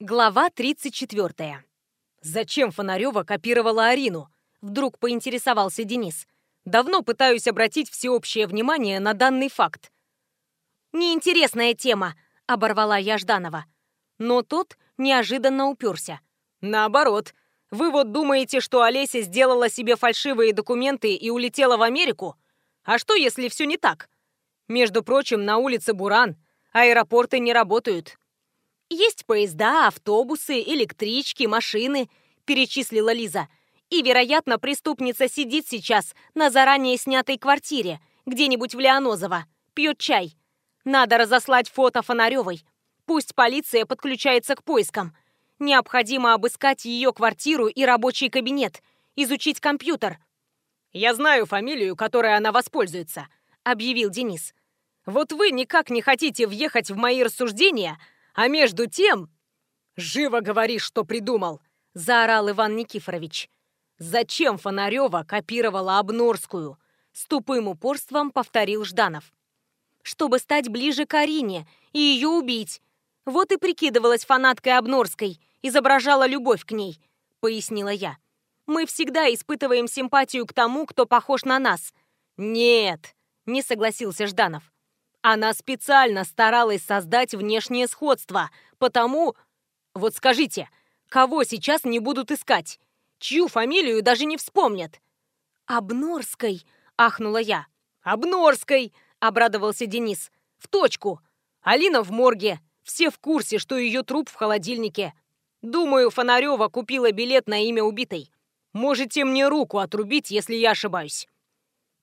Глава 34. «Зачем Фонарева копировала Арину?» Вдруг поинтересовался Денис. «Давно пытаюсь обратить всеобщее внимание на данный факт». «Неинтересная тема», — оборвала я Жданова. Но тот неожиданно уперся. «Наоборот. Вы вот думаете, что Олеся сделала себе фальшивые документы и улетела в Америку? А что, если все не так? Между прочим, на улице Буран аэропорты не работают». «Есть поезда, автобусы, электрички, машины», — перечислила Лиза. И, вероятно, преступница сидит сейчас на заранее снятой квартире, где-нибудь в Леонозово, пьет чай. Надо разослать фото Фонаревой. Пусть полиция подключается к поискам. Необходимо обыскать ее квартиру и рабочий кабинет, изучить компьютер. «Я знаю фамилию, которой она воспользуется», — объявил Денис. «Вот вы никак не хотите въехать в мои рассуждения, а между тем...» «Живо говоришь, что придумал!» — заорал Иван Никифорович. Зачем Фонарева копировала Обнорскую? С тупым упорством повторил Жданов. Чтобы стать ближе к Арине и ее убить. Вот и прикидывалась фанаткой Обнорской, изображала любовь к ней, пояснила я. Мы всегда испытываем симпатию к тому, кто похож на нас. Нет, не согласился Жданов. Она специально старалась создать внешнее сходство, потому... Вот скажите, кого сейчас не будут искать? чью фамилию даже не вспомнят. «Обнорской!» — ахнула я. «Обнорской!» — обрадовался Денис. «В точку! Алина в морге. Все в курсе, что ее труп в холодильнике. Думаю, Фонарева купила билет на имя убитой. Можете мне руку отрубить, если я ошибаюсь».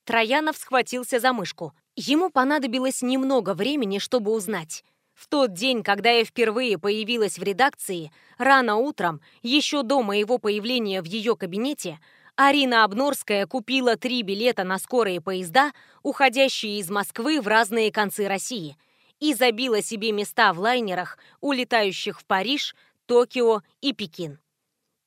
Троянов схватился за мышку. Ему понадобилось немного времени, чтобы узнать. В тот день, когда я впервые появилась в редакции, рано утром, еще до моего появления в ее кабинете, Арина Обнорская купила три билета на скорые поезда, уходящие из Москвы в разные концы России, и забила себе места в лайнерах, улетающих в Париж, Токио и Пекин.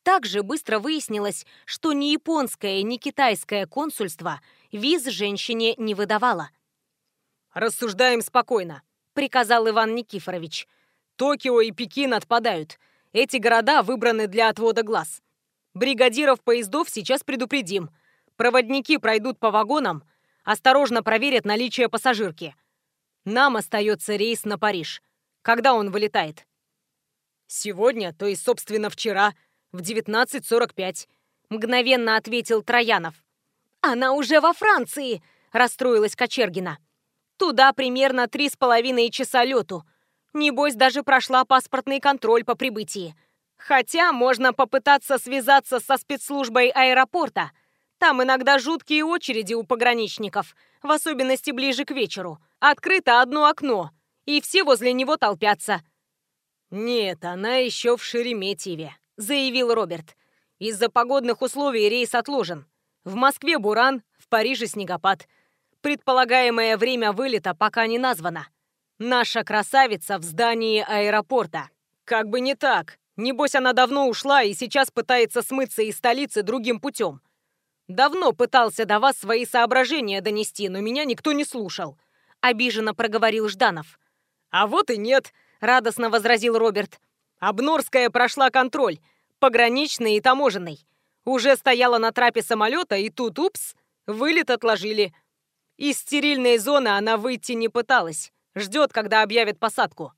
Также быстро выяснилось, что ни японское, ни китайское консульство виз женщине не выдавало. «Рассуждаем спокойно», приказал Иван Никифорович. «Токио и Пекин отпадают. Эти города выбраны для отвода глаз. Бригадиров поездов сейчас предупредим. Проводники пройдут по вагонам, осторожно проверят наличие пассажирки. Нам остается рейс на Париж. Когда он вылетает?» «Сегодня, то есть, собственно, вчера, в 19.45», — мгновенно ответил Троянов. «Она уже во Франции!» — расстроилась Кочергина. Туда примерно три с половиной часа лету. Небось, даже прошла паспортный контроль по прибытии. Хотя можно попытаться связаться со спецслужбой аэропорта. Там иногда жуткие очереди у пограничников, в особенности ближе к вечеру. Открыто одно окно, и все возле него толпятся. «Нет, она еще в Шереметьеве», — заявил Роберт. «Из-за погодных условий рейс отложен. В Москве буран, в Париже снегопад. Предполагаемое время вылета пока не названо. Наша красавица в здании аэропорта. Как бы не так. Небось, она давно ушла и сейчас пытается смыться из столицы другим путем. Давно пытался до вас свои соображения донести, но меня никто не слушал. Обиженно проговорил Жданов. А вот и нет, радостно возразил Роберт. Обнорская прошла контроль, пограничный и таможенный. Уже стояла на трапе самолета, и тут, упс, вылет отложили. Из стерильной зоны она выйти не пыталась. Ждет, когда объявят посадку.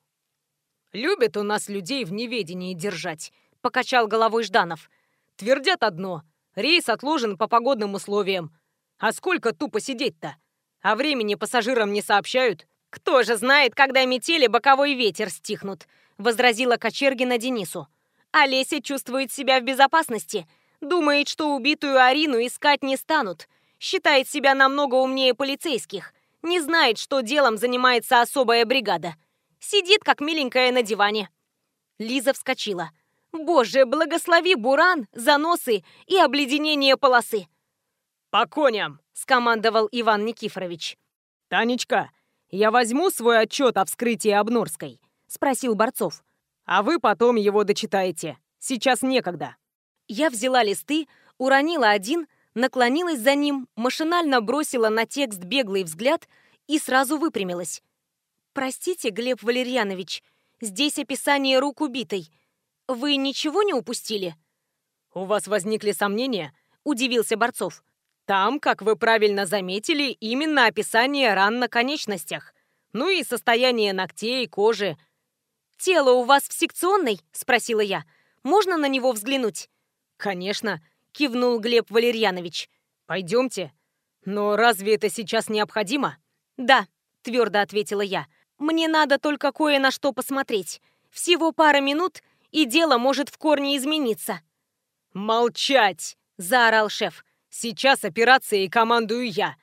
«Любят у нас людей в неведении держать», — покачал головой Жданов. «Твердят одно. Рейс отложен по погодным условиям. А сколько тупо сидеть-то? А времени пассажирам не сообщают?» «Кто же знает, когда метели боковой ветер стихнут?» — возразила Кочергина Денису. «Олеся чувствует себя в безопасности. Думает, что убитую Арину искать не станут считает себя намного умнее полицейских, не знает, что делом занимается особая бригада. Сидит, как миленькая на диване. Лиза вскочила. «Боже, благослови буран, заносы и обледенение полосы!» «По коням!» – скомандовал Иван Никифорович. «Танечка, я возьму свой отчет о вскрытии Обнорской?» – спросил Борцов. «А вы потом его дочитаете. Сейчас некогда». Я взяла листы, уронила один – наклонилась за ним, машинально бросила на текст беглый взгляд и сразу выпрямилась. «Простите, Глеб Валерьянович, здесь описание рук убитой. Вы ничего не упустили? У вас возникли сомнения? Удивился Борцов. Там, как вы правильно заметили, именно описание ран на конечностях. Ну и состояние ногтей, кожи. «Тело у вас в секционной?» – спросила я. «Можно на него взглянуть?» «Конечно», – кивнул Глеб Валерьянович. «Пойдемте. Но разве это сейчас необходимо?» «Да», – твердо ответила я. «Мне надо только кое на что посмотреть. Всего пара минут, и дело может в корне измениться». «Молчать!» – заорал шеф. Сейчас операцией командую я.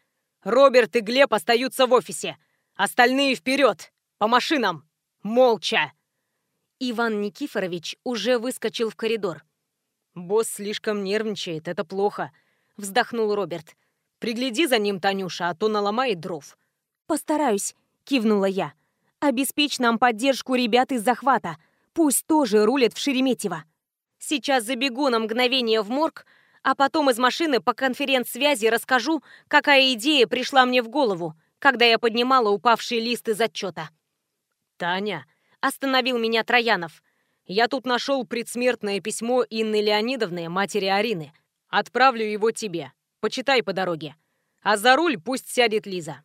Роберт и Глеб остаются в офисе. Остальные вперед! По машинам! Молча!» Иван Никифорович уже выскочил в коридор. «Босс слишком нервничает, это плохо», — вздохнул Роберт. «Пригляди за ним, Танюша, а то наломает дров». «Постараюсь», — кивнула я. «Обеспечь нам поддержку ребят из захвата. Пусть тоже рулят в Шереметьево. Сейчас забегу на мгновение в морг, а потом из машины по конференц-связи расскажу, какая идея пришла мне в голову, когда я поднимала упавшие листы из отчета. «Таня», — остановил меня Троянов, — «я тут нашел предсмертное письмо Инны Леонидовны, матери Арины. Отправлю его тебе. Почитай по дороге. А за руль пусть сядет Лиза».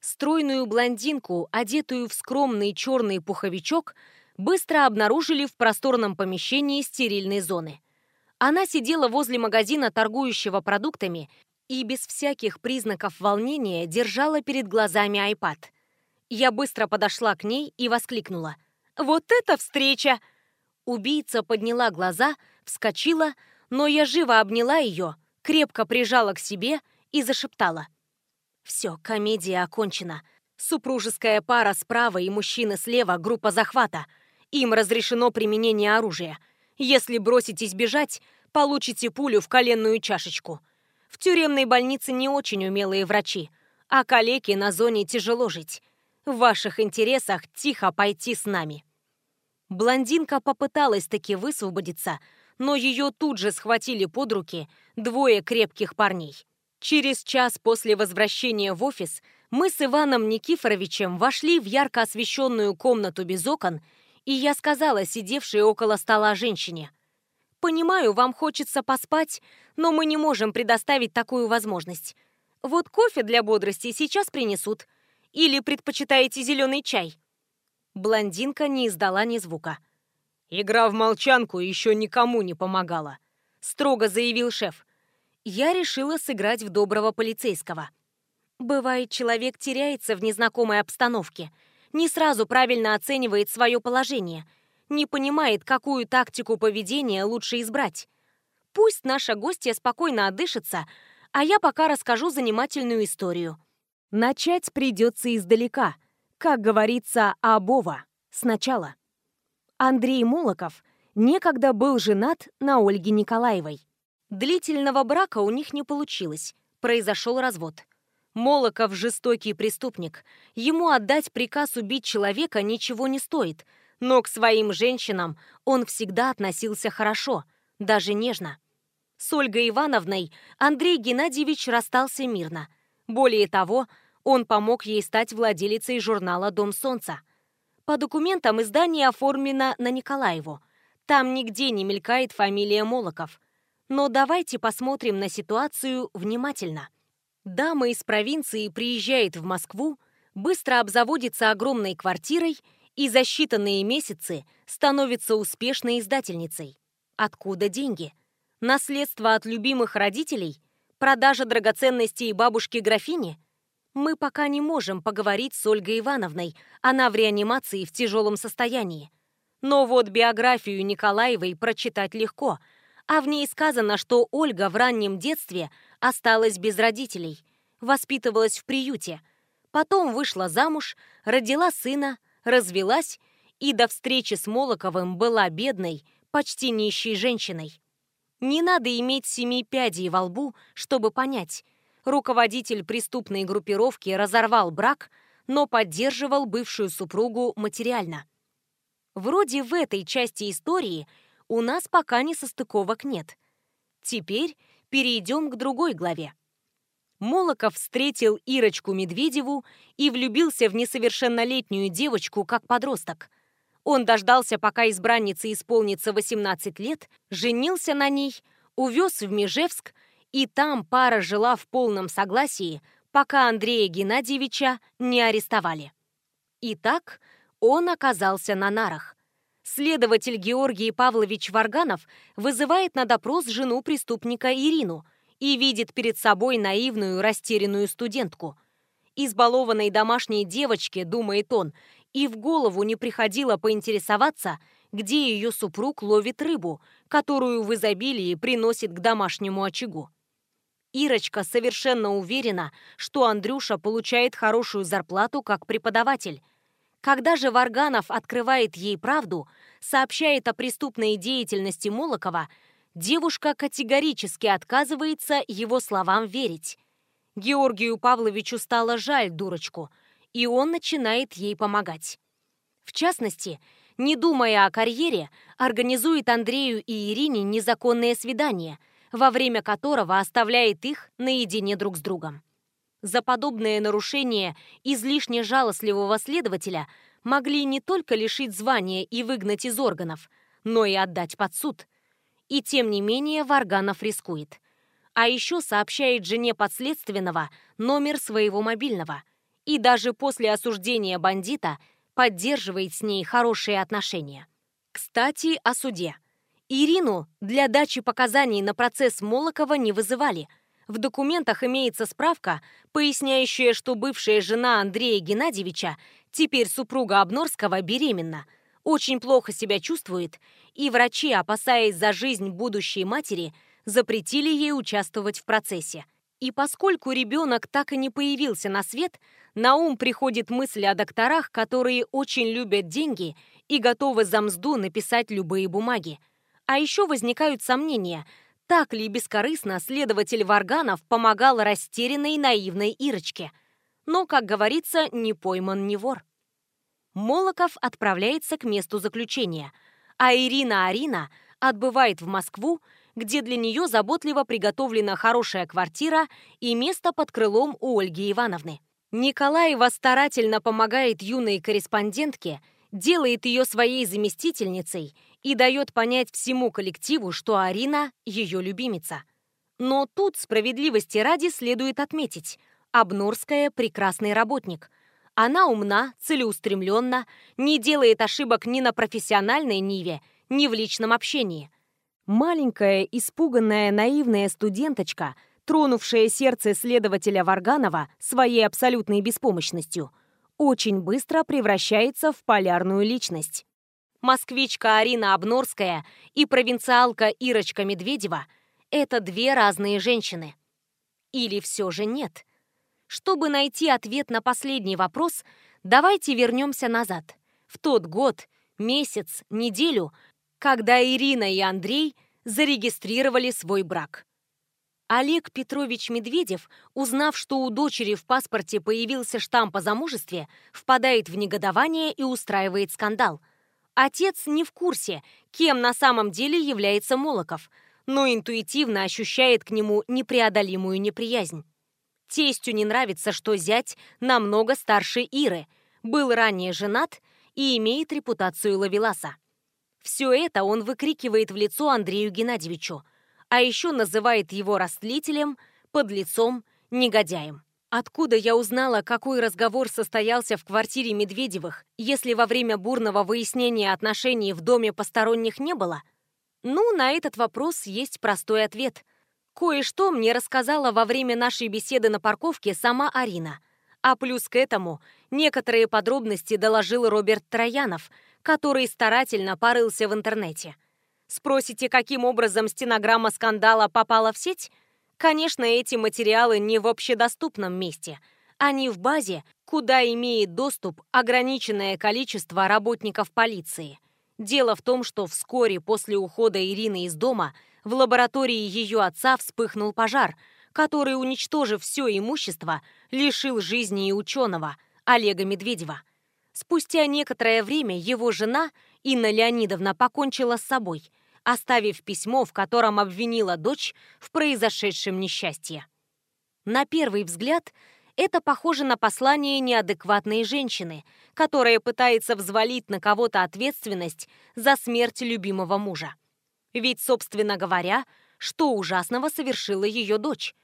Стройную блондинку, одетую в скромный черный пуховичок, быстро обнаружили в просторном помещении стерильной зоны. Она сидела возле магазина, торгующего продуктами, и без всяких признаков волнения держала перед глазами айпад. Я быстро подошла к ней и воскликнула. «Вот это встреча!» Убийца подняла глаза, вскочила, но я живо обняла ее, крепко прижала к себе и зашептала. «Все, комедия окончена. Супружеская пара справа и мужчина слева — группа захвата. Им разрешено применение оружия. Если броситесь бежать, получите пулю в коленную чашечку. В тюремной больнице не очень умелые врачи, а калеке на зоне тяжело жить. В ваших интересах тихо пойти с нами». Блондинка попыталась таки высвободиться, но ее тут же схватили под руки двое крепких парней. Через час после возвращения в офис мы с Иваном Никифоровичем вошли в ярко освещенную комнату без окон и я сказала сидевшей около стола женщине. «Понимаю, вам хочется поспать, но мы не можем предоставить такую возможность. Вот кофе для бодрости сейчас принесут. Или предпочитаете зеленый чай?» Блондинка не издала ни звука. «Игра в молчанку еще никому не помогала», — строго заявил шеф. Я решила сыграть в доброго полицейского. Бывает, человек теряется в незнакомой обстановке — не сразу правильно оценивает свое положение, не понимает, какую тактику поведения лучше избрать. Пусть наша гостья спокойно отдышится, а я пока расскажу занимательную историю. Начать придется издалека, как говорится, обова, сначала. Андрей Молоков некогда был женат на Ольге Николаевой. Длительного брака у них не получилось, произошел развод. Молоков жестокий преступник. Ему отдать приказ убить человека ничего не стоит. Но к своим женщинам он всегда относился хорошо, даже нежно. С Ольгой Ивановной Андрей Геннадьевич расстался мирно. Более того, он помог ей стать владелицей журнала «Дом солнца». По документам издание оформлено на Николаеву. Там нигде не мелькает фамилия Молоков. Но давайте посмотрим на ситуацию внимательно. Дама из провинции приезжает в Москву, быстро обзаводится огромной квартирой и за считанные месяцы становится успешной издательницей. Откуда деньги? Наследство от любимых родителей? Продажа драгоценностей бабушки-графини? Мы пока не можем поговорить с Ольгой Ивановной, она в реанимации в тяжелом состоянии. Но вот биографию Николаевой прочитать легко, а в ней сказано, что Ольга в раннем детстве – осталась без родителей, воспитывалась в приюте, потом вышла замуж, родила сына, развелась и до встречи с Молоковым была бедной, почти нищей женщиной. Не надо иметь семи пядей во лбу, чтобы понять. Руководитель преступной группировки разорвал брак, но поддерживал бывшую супругу материально. Вроде в этой части истории у нас пока не состыковок нет. Теперь перейдем к другой главе. Молоков встретил Ирочку Медведеву и влюбился в несовершеннолетнюю девочку как подросток. Он дождался, пока избраннице исполнится 18 лет, женился на ней, увез в Межевск, и там пара жила в полном согласии, пока Андрея Геннадьевича не арестовали. Итак, он оказался на нарах. Следователь Георгий Павлович Варганов вызывает на допрос жену преступника Ирину и видит перед собой наивную, растерянную студентку. Избалованной домашней девочке, думает он, и в голову не приходило поинтересоваться, где ее супруг ловит рыбу, которую в изобилии приносит к домашнему очагу. Ирочка совершенно уверена, что Андрюша получает хорошую зарплату как преподаватель. Когда же Варганов открывает ей правду, сообщает о преступной деятельности Молокова, девушка категорически отказывается его словам верить. Георгию Павловичу стало жаль дурочку, и он начинает ей помогать. В частности, не думая о карьере, организует Андрею и Ирине незаконное свидание – во время которого оставляет их наедине друг с другом. За подобное нарушение излишне жалостливого следователя могли не только лишить звания и выгнать из органов, но и отдать под суд. И тем не менее Варганов рискует. А еще сообщает жене подследственного номер своего мобильного. И даже после осуждения бандита поддерживает с ней хорошие отношения. Кстати, о суде. Ирину для дачи показаний на процесс Молокова не вызывали. В документах имеется справка, поясняющая, что бывшая жена Андрея Геннадьевича, теперь супруга Обнорского, беременна, очень плохо себя чувствует, и врачи, опасаясь за жизнь будущей матери, запретили ей участвовать в процессе. И поскольку ребенок так и не появился на свет, на ум приходит мысль о докторах, которые очень любят деньги и готовы за мзду написать любые бумаги. А еще возникают сомнения, так ли бескорыстно следователь Варганов помогал растерянной наивной Ирочке. Но, как говорится, не пойман не вор. Молоков отправляется к месту заключения, а Ирина Арина отбывает в Москву, где для нее заботливо приготовлена хорошая квартира и место под крылом у Ольги Ивановны. Николаева старательно помогает юной корреспондентке, делает ее своей заместительницей – и дает понять всему коллективу, что Арина – ее любимица. Но тут справедливости ради следует отметить – Обнорская – прекрасный работник. Она умна, целеустремленна, не делает ошибок ни на профессиональной ниве, ни в личном общении. Маленькая, испуганная, наивная студенточка, тронувшая сердце следователя Варганова своей абсолютной беспомощностью, очень быстро превращается в полярную личность москвичка Арина Обнорская и провинциалка Ирочка Медведева – это две разные женщины. Или все же нет? Чтобы найти ответ на последний вопрос, давайте вернемся назад, в тот год, месяц, неделю, когда Ирина и Андрей зарегистрировали свой брак. Олег Петрович Медведев, узнав, что у дочери в паспорте появился штамп о замужестве, впадает в негодование и устраивает скандал – Отец не в курсе, кем на самом деле является Молоков, но интуитивно ощущает к нему непреодолимую неприязнь. Тестю не нравится, что зять намного старше Иры, был ранее женат и имеет репутацию лавеласа. Все это он выкрикивает в лицо Андрею Геннадьевичу, а еще называет его растлителем, подлецом, негодяем. Откуда я узнала, какой разговор состоялся в квартире Медведевых, если во время бурного выяснения отношений в доме посторонних не было? Ну, на этот вопрос есть простой ответ. Кое-что мне рассказала во время нашей беседы на парковке сама Арина. А плюс к этому некоторые подробности доложил Роберт Троянов, который старательно порылся в интернете. Спросите, каким образом стенограмма скандала попала в сеть? Конечно, эти материалы не в общедоступном месте. Они в базе, куда имеет доступ ограниченное количество работников полиции. Дело в том, что вскоре после ухода Ирины из дома в лаборатории ее отца вспыхнул пожар, который, уничтожив все имущество, лишил жизни и ученого, Олега Медведева. Спустя некоторое время его жена, Инна Леонидовна, покончила с собой – оставив письмо, в котором обвинила дочь в произошедшем несчастье. На первый взгляд, Это похоже на послание неадекватной женщины, которая пытается взвалить на кого-то ответственность за смерть любимого мужа. Ведь, собственно говоря, что ужасного совершила ее дочь?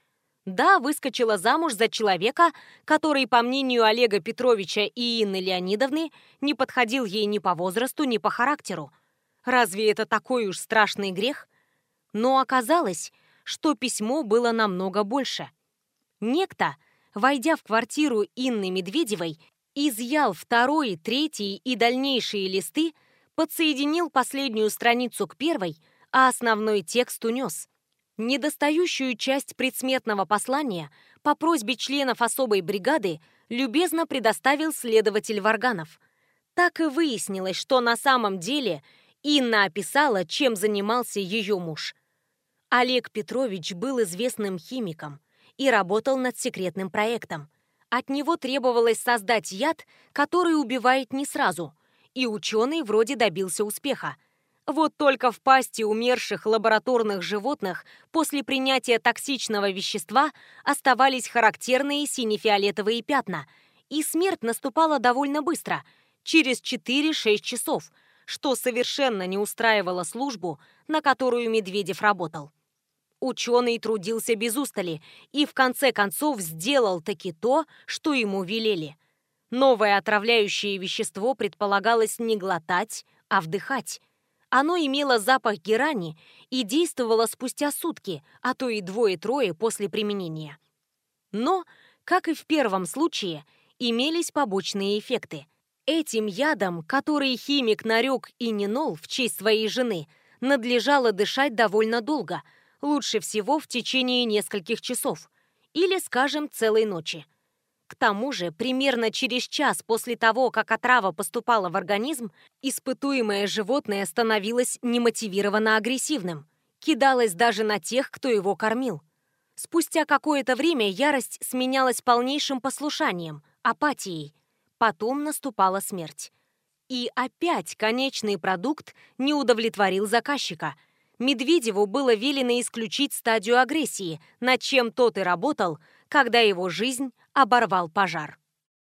Да, выскочила замуж за человека, который, по мнению Олега Петровича и Инны Леонидовны, не подходил ей ни по возрасту, ни по характеру. Разве это такой уж страшный грех? Но оказалось, что письмо было намного больше. Некто, войдя в квартиру Инны Медведевой, изъял второй, третий и дальнейшие листы, подсоединил последнюю страницу к первой, а основной текст унес. Недостающую часть предсметного послания по просьбе членов особой бригады любезно предоставил следователь Варганов. Так и выяснилось, что на самом деле Инна описала, чем занимался ее муж. Олег Петрович был известным химиком и работал над секретным проектом. От него требовалось создать яд, который убивает не сразу, и ученый вроде добился успеха. Вот только в пасти умерших лабораторных животных после принятия токсичного вещества оставались характерные сине-фиолетовые пятна, и смерть наступала довольно быстро, через 4-6 часов, что совершенно не устраивало службу, на которую Медведев работал. Ученый трудился без устали и в конце концов сделал таки то, что ему велели. Новое отравляющее вещество предполагалось не глотать, а вдыхать. Оно имело запах герани и действовало спустя сутки, а то и двое-трое после применения. Но, как и в первом случае, имелись побочные эффекты. Этим ядом, который химик нарек и ненол в честь своей жены, надлежало дышать довольно долго – лучше всего в течение нескольких часов или, скажем, целой ночи. К тому же, примерно через час после того, как отрава поступала в организм, испытуемое животное становилось немотивированно агрессивным, кидалось даже на тех, кто его кормил. Спустя какое-то время ярость сменялась полнейшим послушанием, апатией. Потом наступала смерть. И опять конечный продукт не удовлетворил заказчика – Медведеву было велено исключить стадию агрессии, над чем тот и работал, когда его жизнь оборвал пожар.